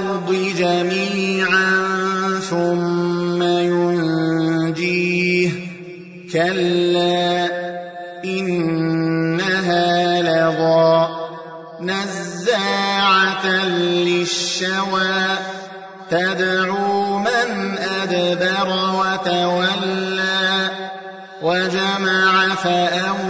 الأرض جميعا ثم ينجيه. كلا إنها لظى. نزاعة للشوى. تدعو من أدبر وتولى. وجمع فأوعى